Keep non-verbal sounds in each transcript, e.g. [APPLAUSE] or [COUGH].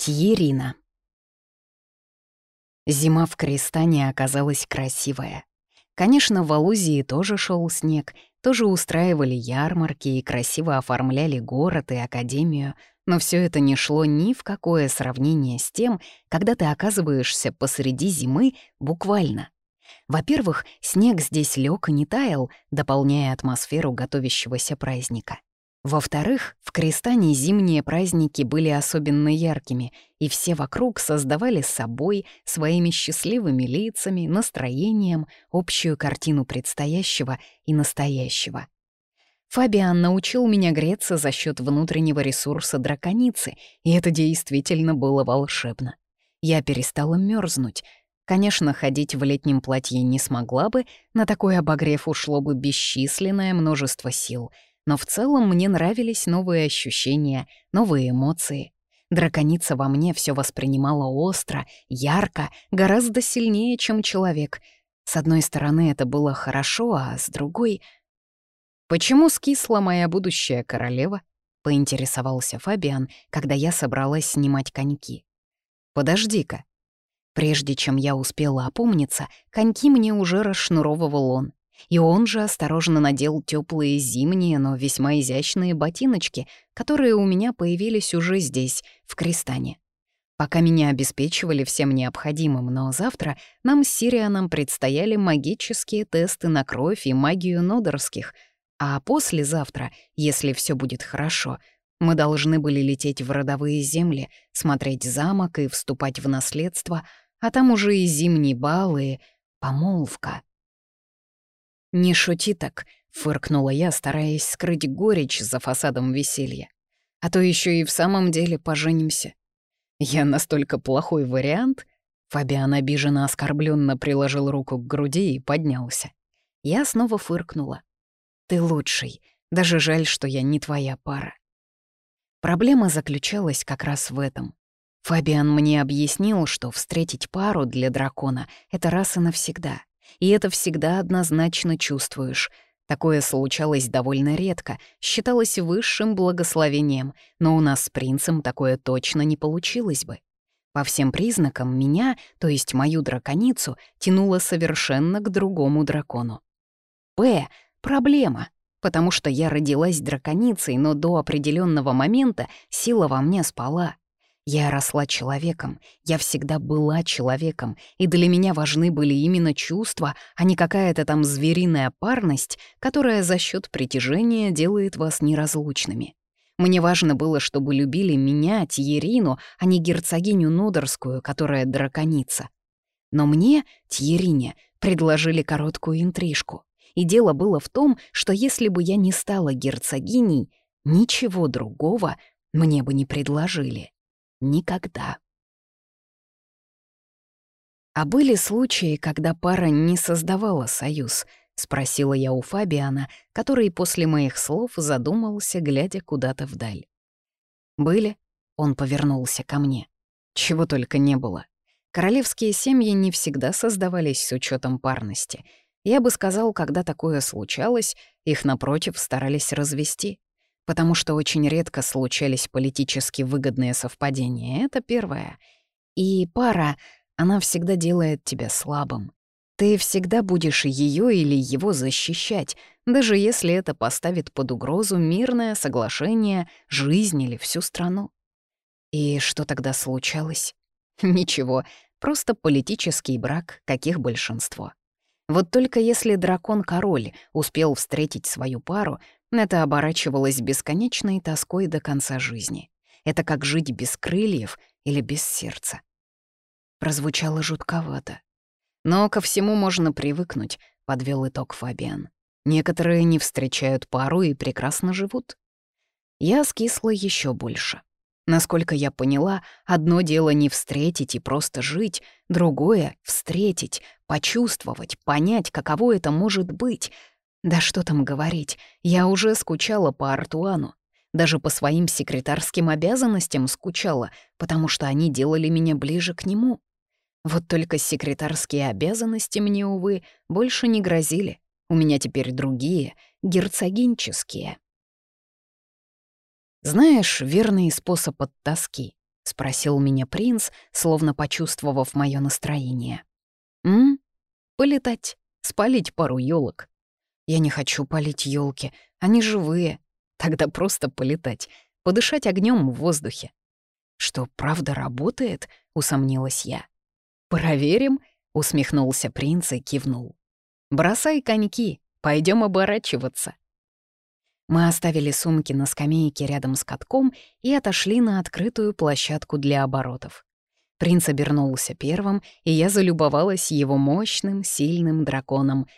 Тьерина. Зима в Кристане оказалась красивая. Конечно, в Алузии тоже шел снег, тоже устраивали ярмарки и красиво оформляли город и академию, но все это не шло ни в какое сравнение с тем, когда ты оказываешься посреди зимы буквально. Во-первых, снег здесь лег и не таял, дополняя атмосферу готовящегося праздника. Во-вторых, в Кристане зимние праздники были особенно яркими, и все вокруг создавали собой, своими счастливыми лицами, настроением, общую картину предстоящего и настоящего. Фабиан научил меня греться за счет внутреннего ресурса драконицы, и это действительно было волшебно. Я перестала мерзнуть. Конечно, ходить в летнем платье не смогла бы, на такой обогрев ушло бы бесчисленное множество сил — но в целом мне нравились новые ощущения, новые эмоции. Драконица во мне все воспринимала остро, ярко, гораздо сильнее, чем человек. С одной стороны, это было хорошо, а с другой... «Почему скисла моя будущая королева?» — поинтересовался Фабиан, когда я собралась снимать коньки. «Подожди-ка». Прежде чем я успела опомниться, коньки мне уже расшнуровывал он и он же осторожно надел теплые зимние, но весьма изящные ботиночки, которые у меня появились уже здесь, в Кристане. Пока меня обеспечивали всем необходимым, но завтра нам с Сирианом предстояли магические тесты на кровь и магию нодерских, а послезавтра, если все будет хорошо, мы должны были лететь в родовые земли, смотреть замок и вступать в наследство, а там уже и зимний бал, помолвка. «Не шути так», — фыркнула я, стараясь скрыть горечь за фасадом веселья. «А то еще и в самом деле поженимся». «Я настолько плохой вариант?» Фабиан обиженно оскорбленно приложил руку к груди и поднялся. Я снова фыркнула. «Ты лучший. Даже жаль, что я не твоя пара». Проблема заключалась как раз в этом. Фабиан мне объяснил, что встретить пару для дракона — это раз и навсегда и это всегда однозначно чувствуешь. Такое случалось довольно редко, считалось высшим благословением, но у нас с принцем такое точно не получилось бы. По всем признакам меня, то есть мою драконицу, тянуло совершенно к другому дракону. П — проблема, потому что я родилась драконицей, но до определенного момента сила во мне спала. Я росла человеком, я всегда была человеком, и для меня важны были именно чувства, а не какая-то там звериная парность, которая за счет притяжения делает вас неразлучными. Мне важно было, чтобы любили меня, Тьерину, а не герцогиню Нодорскую, которая драконица. Но мне, Тьерине, предложили короткую интрижку. И дело было в том, что если бы я не стала герцогиней, ничего другого мне бы не предложили. Никогда. «А были случаи, когда пара не создавала союз?» — спросила я у Фабиана, который после моих слов задумался, глядя куда-то вдаль. «Были?» — он повернулся ко мне. «Чего только не было. Королевские семьи не всегда создавались с учетом парности. Я бы сказал, когда такое случалось, их, напротив, старались развести потому что очень редко случались политически выгодные совпадения. Это первое. И пара, она всегда делает тебя слабым. Ты всегда будешь ее или его защищать, даже если это поставит под угрозу мирное соглашение, жизнь или всю страну. И что тогда случалось? [LAUGHS] Ничего, просто политический брак, каких большинство. Вот только если дракон-король успел встретить свою пару, это оборачивалось бесконечной тоской до конца жизни. Это как жить без крыльев или без сердца. Прозвучало жутковато. Но ко всему можно привыкнуть, подвел итог Фабиан. Некоторые не встречают пару и прекрасно живут. Я скисла еще больше. Насколько я поняла, одно дело не встретить и просто жить, другое — встретить, почувствовать, понять, каково это может быть, да что там говорить, я уже скучала по Артуану. Даже по своим секретарским обязанностям скучала, потому что они делали меня ближе к нему. Вот только секретарские обязанности мне, увы, больше не грозили. У меня теперь другие, герцогинческие. Знаешь, верный способ от тоски — спросил меня принц, словно почувствовав мое настроение. «М? Полетать, спалить пару елок. Я не хочу палить елки, они живые. Тогда просто полетать, подышать огнем в воздухе. Что, правда работает? усомнилась я. Проверим, усмехнулся принц и кивнул. Бросай коньки, пойдем оборачиваться. Мы оставили сумки на скамейке рядом с катком и отошли на открытую площадку для оборотов. Принц обернулся первым, и я залюбовалась его мощным, сильным драконом,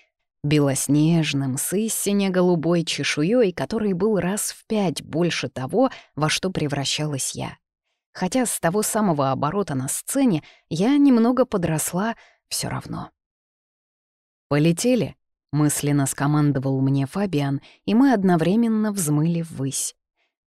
белоснежным, с истине голубой чешуей, который был раз в пять больше того, во что превращалась я. Хотя с того самого оборота на сцене я немного подросла все равно. «Полетели», — мысленно скомандовал мне Фабиан, и мы одновременно взмыли ввысь.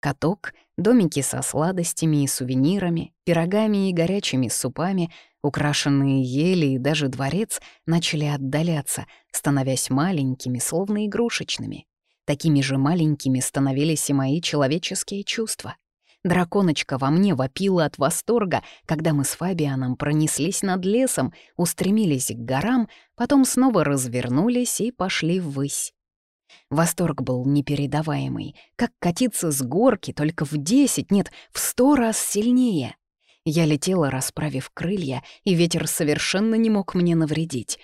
Каток, домики со сладостями и сувенирами, пирогами и горячими супами, украшенные ели и даже дворец начали отдаляться, становясь маленькими, словно игрушечными. Такими же маленькими становились и мои человеческие чувства. Драконочка во мне вопила от восторга, когда мы с Фабианом пронеслись над лесом, устремились к горам, потом снова развернулись и пошли ввысь. Восторг был непередаваемый, как катиться с горки только в десять, нет, в сто раз сильнее. Я летела, расправив крылья, и ветер совершенно не мог мне навредить.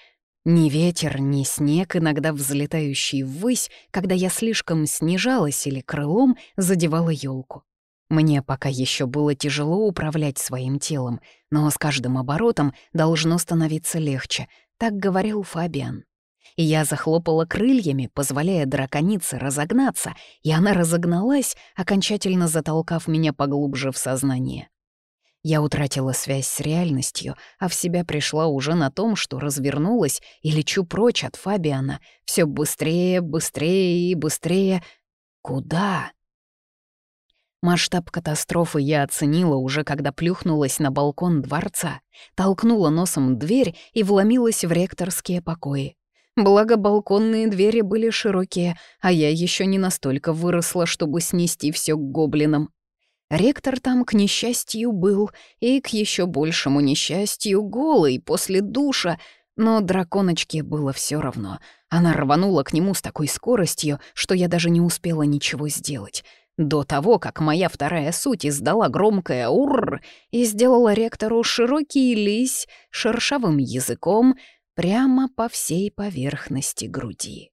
Ни ветер, ни снег, иногда взлетающий ввысь, когда я слишком снижалась или крылом задевала елку. Мне пока еще было тяжело управлять своим телом, но с каждым оборотом должно становиться легче, так говорил Фабиан и я захлопала крыльями, позволяя драконице разогнаться, и она разогналась, окончательно затолкав меня поглубже в сознание. Я утратила связь с реальностью, а в себя пришла уже на том, что развернулась и лечу прочь от Фабиана, все быстрее, быстрее и быстрее. Куда? Масштаб катастрофы я оценила уже, когда плюхнулась на балкон дворца, толкнула носом дверь и вломилась в ректорские покои. Благо, балконные двери были широкие, а я еще не настолько выросла, чтобы снести все к гоблинам. Ректор там, к несчастью, был, и к еще большему несчастью голый после душа, но драконочке было все равно. Она рванула к нему с такой скоростью, что я даже не успела ничего сделать. До того, как моя вторая суть издала громкое «урр» и сделала ректору широкий лись шершавым языком — прямо по всей поверхности груди.